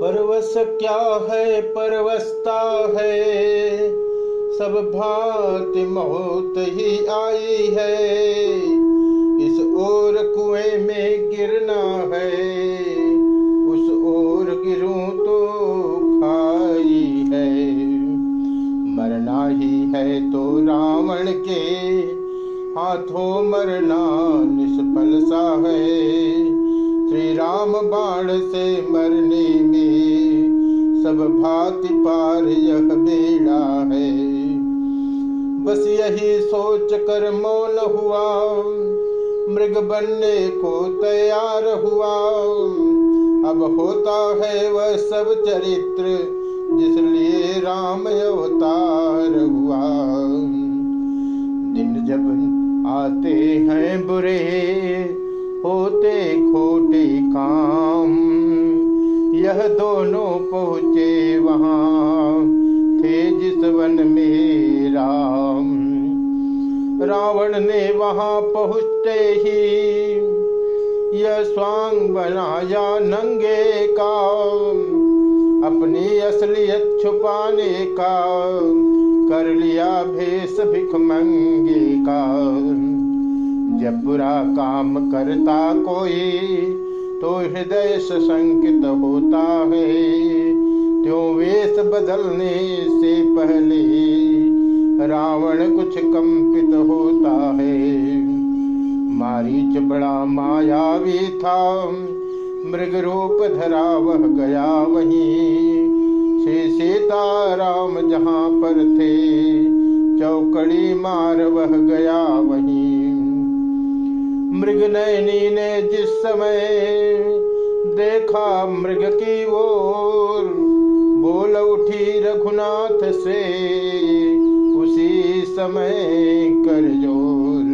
परवश क्या है? परवस्ता है। सब भांति मौत ही आई है। इस ओर कुएँ में गिरना है। उस ओर गिरूं तो खाई है। मरना ही है तो रावण के हाथों मरना निष्फल सा है। श्री राम बाण से मरने सब भांति पार यह बेड़ा है। बस यही सोच कर मौन हुआ, मृग बनने को तैयार हुआ। अब होता है वह सब चरित्र जिसलिए राम अवतार हुआ। दिन जब आते हैं बुरे, होते खोटे यह दोनों पहुँचे वहाँ। थे जिस वन में राम। रावण ने वहाँ पहुँचते ही यह स्वांग बनाया नंगे का। अपनी असलियत छुपाने का कर लिया भेष भिख मंगे का। जब बुरा काम करता कोई तो हृदय संकित होता है। त्यों वेश बदलने से पहले रावण कुछ कंपित होता है। मारीच बड़ा मायावी था। मृग रूप धरा वह गया वहीं। श्री सीताराम जहाँ पर थे, चौकड़ी मार वह गया वहीं। मृग नयनी ने जिस समय देखा मृग की ओर, बोल उठी रघुनाथ से, उसी समय कर ज़ोर।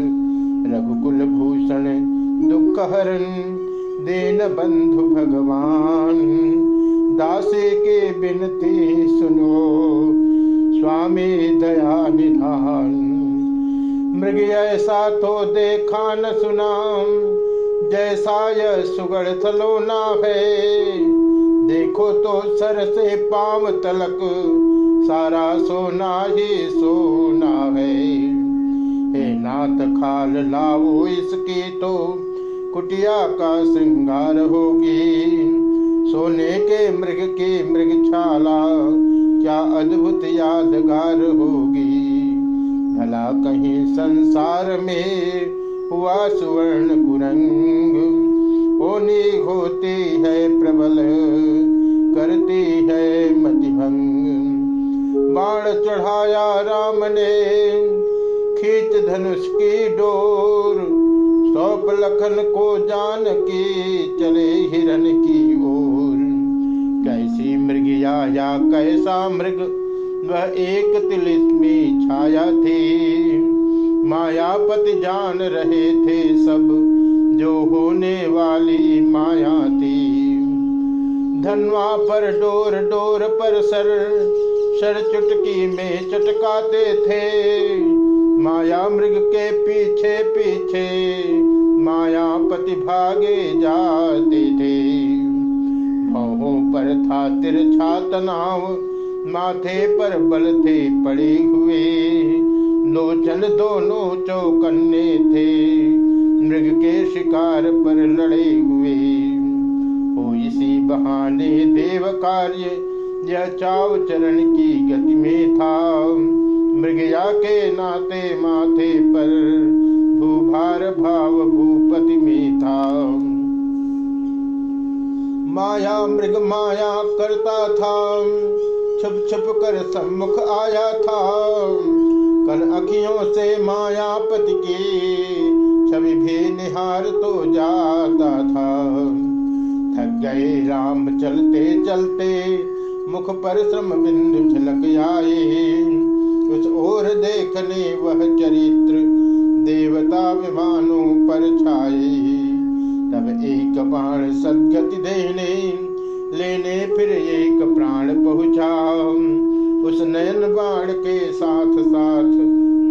रघुकुल भूषण दुख हरण देन बंधु भगवान, दासे के बिनती मृग ऐसा तो देखा न सुना जैसा यह सुगढ़ थलोना है, देखो तो सर से पाम तलक, सारा सोना ही सोना है। हे नाथ खाल लाओ इसकी तो कुटिया का श्रृंगार होगी। सोने के मृग की मृग छाला, क्या अद्भुत यादगार होगी। भला कहीं संसार में हुआ सुवर्ण कुरंग। होनी होती है प्रबल, करती है मतिभंग। बाण चढ़ाया राम ने, खींच धनुष की डोर। सौप लखन को जान के चले हिरन की ओर। कैसी मृगिया या, कैसा मृग? वह एक तिलिस्मी छाया थी। मायापति जान रहे थे सब, जो होने वाली माया थी। धनवा पर डोर डोर पर सर सर चुटकी में चटकाते थे। माया मृग के पीछे पीछे मायापति भागे जाते थे। भवों पर था तिरछा तनाव माथे पर बल थे पड़े हुए। लोचन दोनों चौकन्ने थे। मृग के शिकार पर लड़े हुए। हो इसी बहाने देव कार्य, यह चाव चरण की गति में था। मृगया के नाते माथे पर भूभार भाव भूपति में था। माया मृग माया करता था। छुप छुप कर सम्मुख आया था। कल अखियों से मायापति की छवि भी निहार तो जाता था। थक गए राम चलते चलते, मुख पर श्रम बिंदु झलक आए। उस ओर देखने वह चरित्र देवता विमानों पर छाए। तब एक बाण सदगति देने लेने फिर एक प्राण पहुँचा। उस नयन बाण के साथ साथ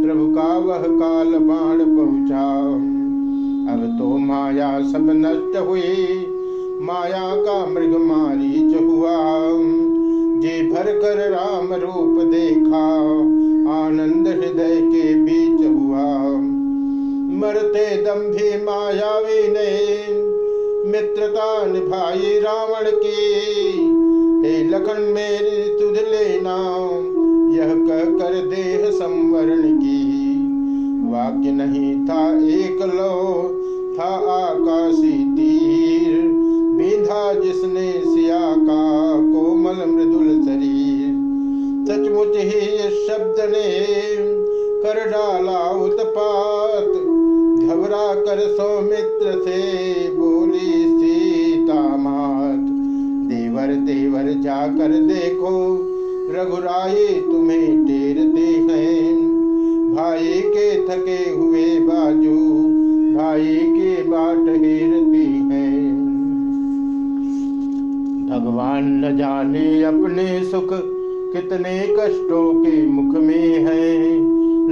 प्रभु का वह काल बाण पहुँचा। अब तो माया सब नष्ट हुई। माया का मृग मारीच हुआ। कर राम रूप देखा। आनंद हृदय के बीच हुआ। मरते दम भी मायावी ने मित्रता निभाई रावण की। हे लखन मेरी तुझ लेना यह कह कर देह संवरण की। वाक्य नहीं था एक लो था आकाशी तीर। बीधा जिसने सिया का, कोमल मृदुल शरीर। सचमुच ही इस शब्द ने कर डाला उत्पात। घबरा कर सौमित्र से देवर जाकर देखो रघुराई तुम्हें टेरते हैं। भाई के थके हुए बाजू, भाई के बाट हेरती है। भगवान न जाने अपने सुख कितने कष्टों के मुख में है।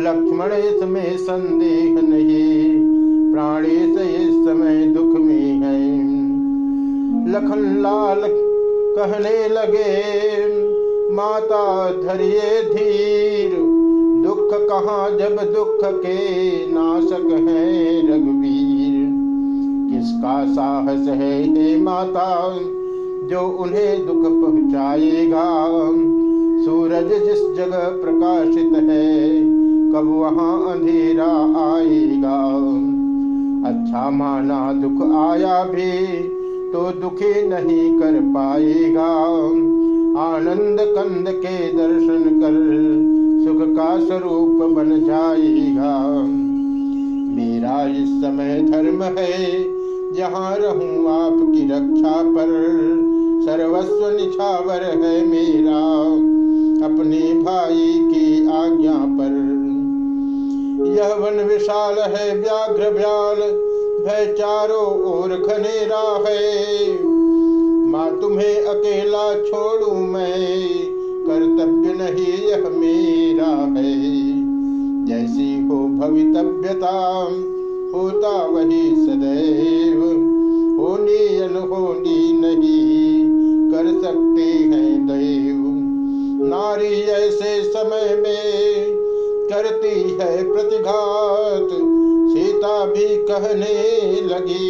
लक्ष्मण इसमें संदेह नहीं प्राणेश इस समय दुख में है। लखन लाल कहने लगे, माता धरिए धीर, दुख कहाँ जब दुख के नाशक है रघुवीर। किसका साहस है हे माता, जो उन्हें दुख पहुँचाएगा? सूरज जिस जगह प्रकाशित है, कब वहाँ अंधेरा आएगा? अच्छा माना दुख आया भी तो दुखी नहीं कर पाएगा। आनंद कंद के दर्शन कर सुख का स्वरूप बन जाएगा। मेरा इस समय धर्म है, जहाँ रहूँ आपकी रक्षा पर। सर्वस्व निछावर है मेरा, अपने भाई की आज्ञा पर। यह वन विशाल है, व्याघ्र व्याल भय चारों ओर खनेरा है माँ, तुम्हें अकेला छोड़ू मैं? कर्तव्य नहीं यह मेरा है। जैसी हो भवितव्यता, होता वही सदैव। होनी अनहोनी नहीं, कर सकते हैं दैव। नारी ऐसे समय में करती है प्रतिघात। सीता भी कहने लगी।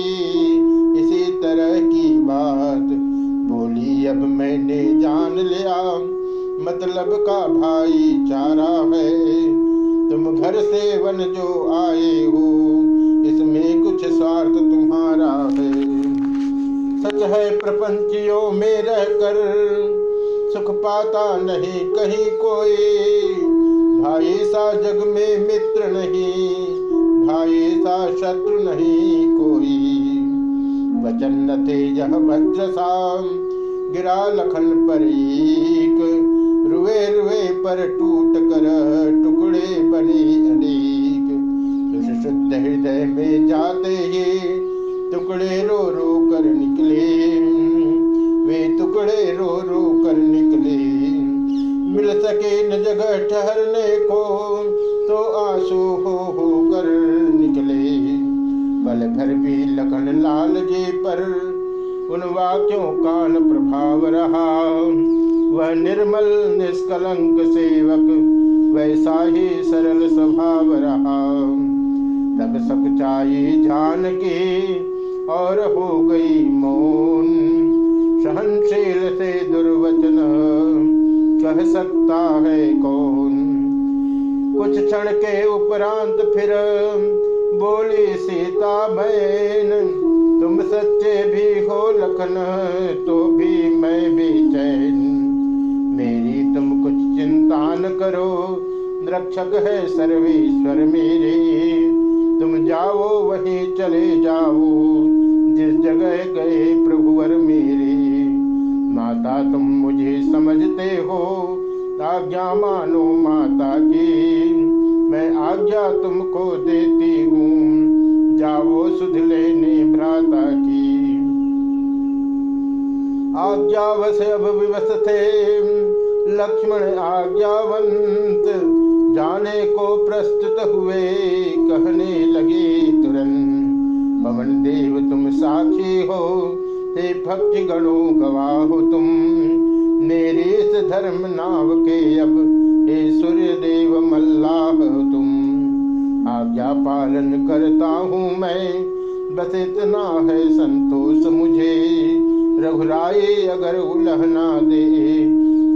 इसी तरह की बात बोली, अब मैंने जान लिया मतलब का भाई चारा है। तुम घर से वन जो आए हो, इसमें कुछ स्वार्थ तुम्हारा है। सच है, प्रपंचियों में रहकर सुख पाता नहीं कहीं कोई। भाई सा जग में मित्र नहीं भाई सा शत्रु नहीं कोई। वचन न थे यह गिरा लखन पर एक। रुए रुए पर टूट कर टुकड़े बने अनेक। शुद्ध हृदय में जाते ही टुकड़े रो रो कर निकले। वे टुकड़े रो रो कर निकले। मिल सके न जगह ठहरने को तो आँसू हो हो कर पल भर भी लखन लाल जी पर। उन वाक्यों का न प्रभाव रहा। वह निर्मल, निष्कलंक सेवक, वैसा ही सरल स्वभाव रहा। तब सच्चाई जान के और हो गई मौन। सहनशील से दुर्वचन कह सकता है कौन? कुछ क्षण के उपरांत फिर बोली, सीता बहन, तुम सच्चे भी हो लखन तो भी मैं बेचैन मेरी तुम कुछ चिंता न करो, रक्षक है सर्वेश्वर मेरे। तुम जाओ, वहीं चले जाओ, जिस जगह गए प्रभुवर मेरे। माता, तुम मुझे समझते हो, आज्ञा मानो माता की। मैं आज्ञा तुमको देती हूँ। जाओ सुध लेने भ्राता की। आज्ञावश अब विवश थे लक्ष्मण आज्ञावंत, जाने को प्रस्तुत हुए, कहने लगे तुरंत। पवन देव, तुम साक्षी हो। हे भक्ति गणो गवाह हो तुम। मेरे इस धर्म नाव के अब हे सूर्य देव मल्लाह तुम आज्ञा पालन करता हूँ मैं। बस इतना है संतोष मुझे। रघुराए अगर उलहना दे,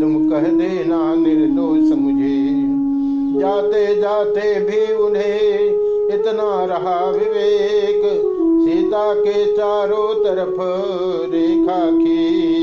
तुम कह देना निर्दोष मुझे। जाते जाते भी उन्हें इतना रहा विवेक। सीता के चारों तरफ़ रेखा की